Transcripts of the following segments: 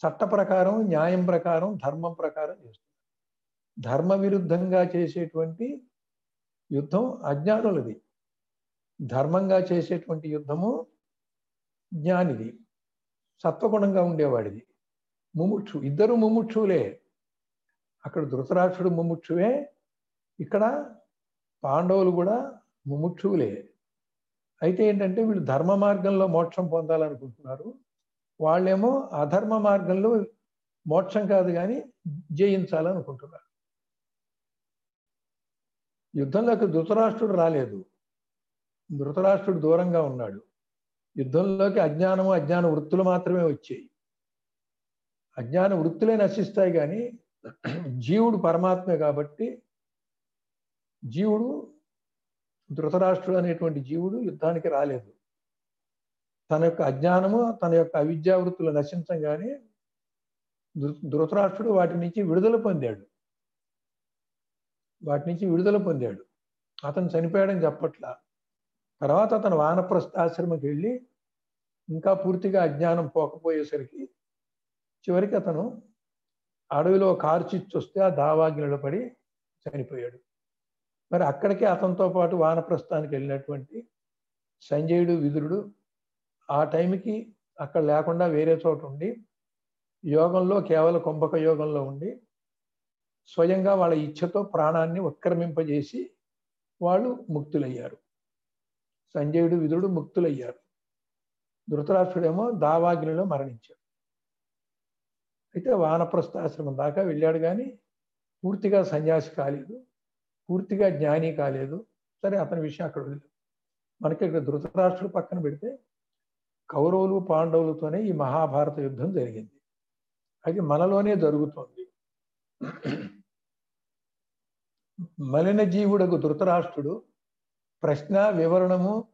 చట్ట ప్రకారం న్యాయం ప్రకారం ధర్మం ప్రకారం చేస్తున్నారు ధర్మ విరుద్ధంగా చేసేటువంటి యుద్ధం అజ్ఞానులది. ధర్మంగా చేసేటువంటి యుద్ధము జ్ఞానిది. సత్వగుణంగా ఉండేవాడిది. ముముక్షు ఇద్దరు ముముక్షులే అక్కడ ధృతరాక్షుడు ముముక్షువే. ఇక్కడ పాండవులు కూడా ముముక్షువులే. అయితే ఏంటంటే వీళ్ళు ధర్మ మార్గంలో మోక్షం పొందాలనుకుంటున్నారు. వాళ్ళేమో అధర్మ మార్గంలో మోక్షం కాదు కానీ జయించాలనుకుంటున్నారు. యుద్ధంలోకి ధృతరాష్ట్రుడు రాలేదు. ధృతరాష్ట్రుడు దూరంగా ఉన్నాడు. యుద్ధంలోకి అజ్ఞానము అజ్ఞాన వృత్తులు మాత్రమే వచ్చాయి. అజ్ఞాన వృత్తులే నశిస్తాయి కానీ జీవుడు పరమాత్మే కాబట్టి జీవుడు ధృతరాష్ట్రుడు అనేటువంటి జీవుడు యుద్ధానికి రాలేదు. తన యొక్క అజ్ఞానము తన యొక్క అవిద్యావృత్తులు నశించగానే ధృతరాష్ట్రుడు వాటి నుంచి విడుదల పొందాడు. వాటి నుంచి విడుదల పొందాడు. అతను చనిపోయాడని చెప్పట్లా. తర్వాత అతను వానప్రస్థాశ్రమకి వెళ్ళి ఇంకా పూర్తిగా అజ్ఞానం పోకపోయేసరికి చివరికి అతను అడవిలో కార్చిచ్చి వస్తే ఆ దావాగ్నిలో పడి చనిపోయాడు. మరి అక్కడికే అతనితో పాటు వానప్రస్థానికి వెళ్ళినటువంటి సంజయుడు విదురుడు ఆ టైంకి అక్కడ లేకుండా వేరే చోట ఉండి యోగంలో కేవలం కుంభక యోగంలో ఉండి స్వయంగా వాళ్ళ ఇచ్ఛతో ప్రాణాన్ని ఉత్క్రమింపజేసి వాళ్ళు ముక్తులయ్యారు. సంజయుడు విధుడు ముక్తులయ్యారు. ధృతరాష్ట్రుడేమో దావాగ్నిలో మరణించాడు. అయితే వానప్రస్థాశ్రమం దాకా వెళ్ళాడు కానీ పూర్తిగా సన్యాసి కాలేదు పూర్తిగా జ్ఞాని కాలేదు. సరే అతని విషయం అక్కడ వదిలేదు మనకి ఇక్కడ ధృతరాష్ట్రుడు పక్కన పెడితే కౌరవులు పాండవులతోనే ఈ మహాభారత యుద్ధం జరిగింది. అది మనలోనే జరుగుతోంది. మలిన జీవుడకు ధృతరాష్ట్రుడు ప్రశ్న వివరణము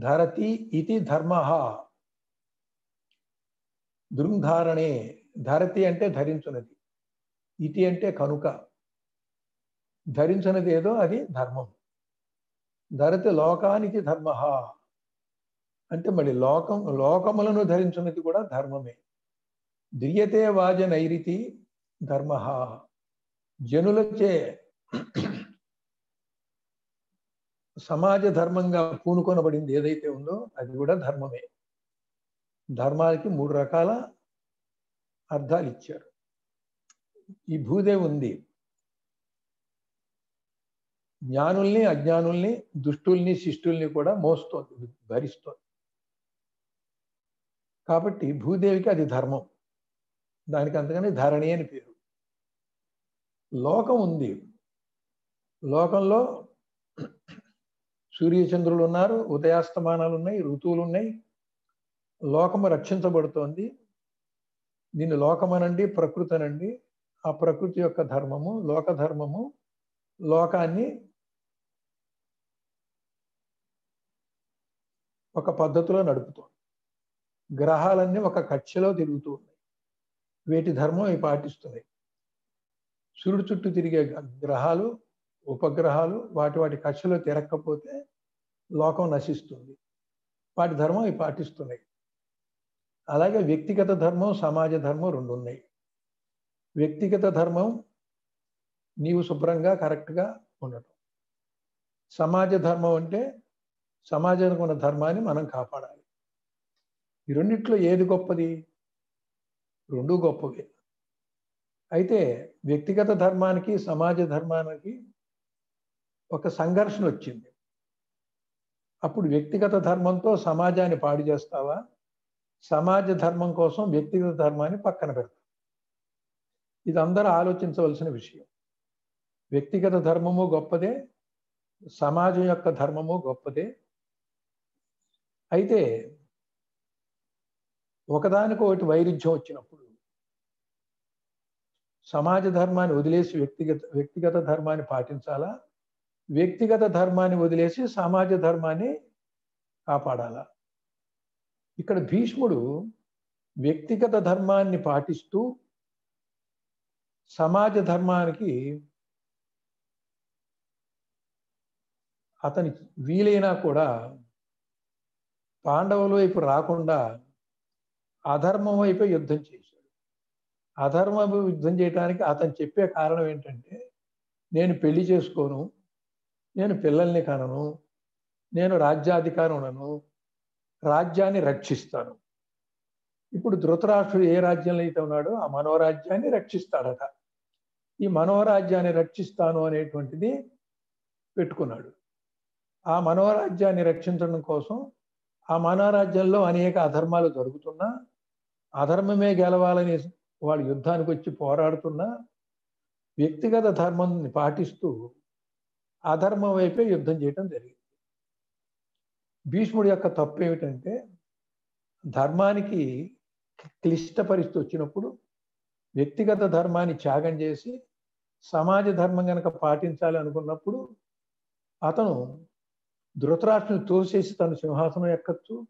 ధరతి ఇది ధర్మ. దృంధారణే ధరతి అంటే ధరించున్నది ఇతి అంటే కనుక. ధరించినది ఏదో అది ధర్మం. ధరతి లోకానికి ధర్మ. అంటే మళ్ళీ లోకం లోకములను ధరించున్నది కూడా ధర్మమే. దియతే వాజ నైరితి ధర్మ. జనులచే సమాజ ధర్మంగా పూనుకొనబడింది ఏదైతే ఉందో అది కూడా ధర్మమే. ధర్మాలకి మూడు రకాల అర్థాలు ఇచ్చారు. ఈ భూదేవి ఉంది. జ్ఞానుల్ని అజ్ఞానుల్ని దుష్టుల్ని శిష్టుల్ని కూడా మోస్తోంది భరిస్తోంది. కాబట్టి భూదేవికి అది ధర్మం. దానికి అంతగానే ధరణి అని పేరు. లోకం ఉంది. లోకంలో సూర్యచంద్రులు ఉన్నారు ఉదయాస్తమానాలు ఉన్నాయి ఋతువులు ఉన్నాయి. లోకము రక్షించబడుతోంది. దీన్ని లోకమనండి ప్రకృతి అనండి ఆ ప్రకృతి యొక్క ధర్మము లోక ధర్మము లోకాన్ని ఒక పద్ధతిలో నడుపుతోంది. గ్రహాలన్నీ ఒక కక్షలో తిరుగుతూ ఉన్నాయి. వీటి ధర్మం ఇవి పాటిస్తున్నాయి. సూర్యుడు చుట్టూ తిరిగే గ్రహాలు ఉపగ్రహాలు వాటి వాటి కక్షలో తిరగకపోతే లోకం నశిస్తుంది. వాటి ధర్మం ఇవి పాటిస్తున్నాయి. అలాగే వ్యక్తిగత ధర్మం సమాజ ధర్మం రెండు ఉన్నాయి. వ్యక్తిగత ధర్మం నీవు శుభ్రంగా కరెక్ట్గా ఉండటం. సమాజ ధర్మం అంటే సమాజానికి ఉన్న ధర్మాన్ని మనం కాపాడాలి. ఈ రెండిట్లో ఏది గొప్పది? రెండు గొప్పవే. అయితే వ్యక్తిగత ధర్మానికి సమాజ ధర్మానికి ఒక సంఘర్షణ వచ్చింది. అప్పుడు వ్యక్తిగత ధర్మంతో సమాజాన్ని పాడు చేస్తావా? సమాజ ధర్మం కోసం వ్యక్తిగత ధర్మాన్ని పక్కన పెడతాం ఇది అందరూ ఆలోచించవలసిన విషయం. వ్యక్తిగత ధర్మము గొప్పదే సమాజం యొక్క ధర్మము గొప్పదే అయితే ఒకదానికొకటి వైరుధ్యం వచ్చినప్పుడు సమాజ ధర్మాన్ని వదిలేసి వ్యక్తిగత వ్యక్తిగత ధర్మాన్ని పాటించాలా? వ్యక్తిగత ధర్మాన్ని వదిలేసి సమాజ ధర్మాన్ని కాపాడాలా? ఇక్కడ భీష్ముడు వ్యక్తిగత ధర్మాన్ని పాటిస్తూ సమాజ ధర్మానికి అతనికి వీలైనా కూడా పాండవుల వైపు రాకుండా అధర్మం వైపు యుద్ధం చేశాడు. అధర్మం యుద్ధం చేయడానికి అతను చెప్పే కారణం ఏంటంటే నేను పెళ్ళి చేసుకోను నేను పిల్లల్ని కనను నేను రాజ్యాధికారం రాజ్యాన్ని రక్షిస్తాను. ఇప్పుడు ధృతరాష్ట్రుడు ఏ రాజ్యంలో అయితే ఉన్నాడో ఆ మనోరాజ్యాన్ని రక్షిస్తాడట. ఈ మనోరాజ్యాన్ని రక్షిస్తాను అనేటువంటిది పెట్టుకున్నాడు. ఆ మనోరాజ్యాన్ని రక్షించడం కోసం ఆ మనోరాజ్యంలో అనేక అధర్మాలు జరుగుతున్నా అధర్మమే గెలవాలని వాళ్ళు యుద్ధానికి వచ్చి పోరాడుతున్నా వ్యక్తిగత ధర్మాన్ని పాటిస్తూ అధర్మం వైపే యుద్ధం చేయటం జరిగింది. భీష్ముడి యొక్క తప్పు ఏమిటంటే ధర్మానికి క్లిష్ట పరిస్థితి వచ్చినప్పుడు వ్యక్తిగత ధర్మాన్ని త్యాగం చేసి సమాజ ధర్మం కనుక పాటించాలి అనుకున్నప్పుడు అతను ధృతరాష్ట్రుని తోసేసి తన సింహాసనం ఎక్కచ్చు?